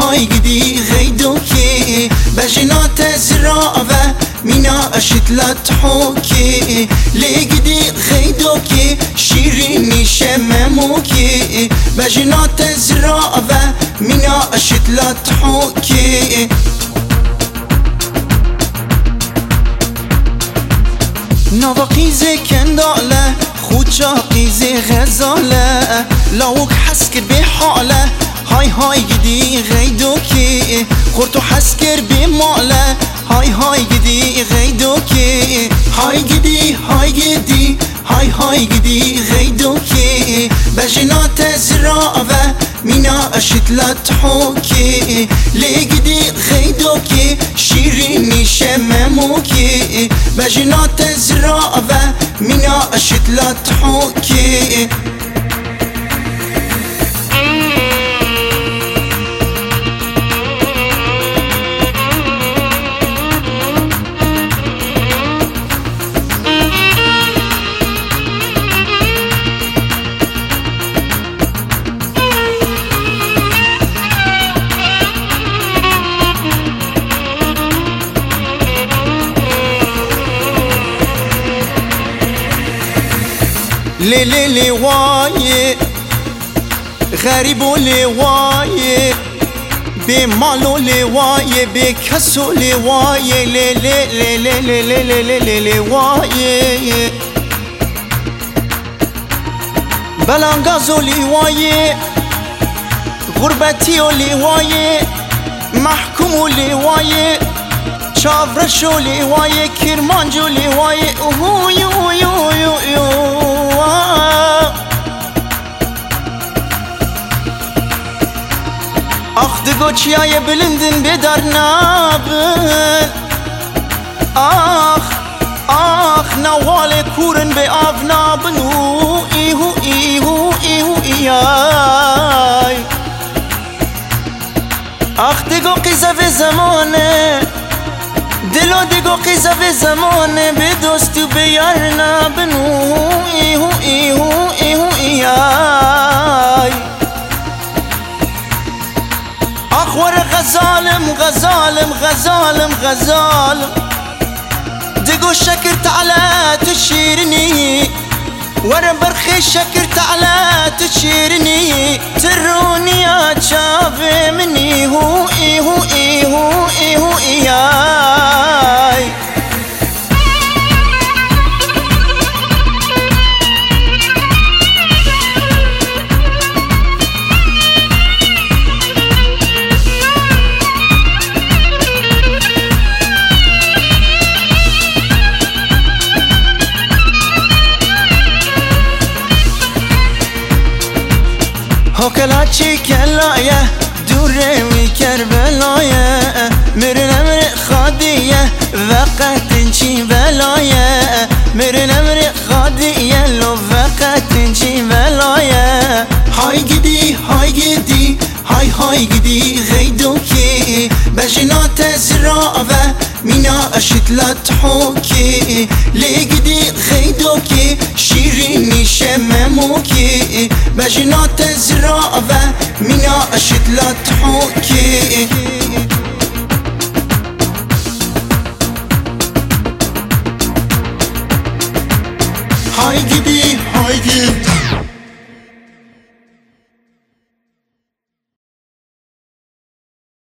هايدي که بجنات زراوة مينا أشتلا تحوكي ليقدي غيدوكي بجنا شمموكي و زراوة مينا أشتلا تحوكي نواقیز کنداله خود چاقیز غزاله. لاوک حس کرد به حاله های های گیدی غیدو کی خورتو حس کر بی ماله. های های گیدی غیدو کی های گیدی های گیدی. های های گیدی غیدو کی تزرا و مینا اشتلت حوکی لگدی غیدو کی نیشه شممو کی تزرا و مینا اشتلت حوکی ليلي لواي غريب لواي بمالو لي واي بكسو لواي ليلي ليلي ليلي ليلي لواي بلانغازو لواي غربتي واي محكوم لواي شافرشو لواي كرمانجو واي اوه يو يو يو يو اخت گو چیا بلندن بے در ناب آخ آخ نوالے خورن بے آپ ناب نوہ اخت گو کز بے زمانے دلو د گو کز بے زمانے بے دوست بے یار ناب غزالم غزالم غزالم غزالم. دقو شكرت على تشيرني ورا برخي شكرت على تشيرني. تروني يا تشافي مني هو إيه هو إيه هو إيه هو هاكلا چی کلایه دوره وی کربلایه های های گدی غیدوکی بجنا تزرا و مینا لطفا که لگدی غیدوکی ممو شمموکی بجنا تزرا و مینا اشتلا که های گدی های گدی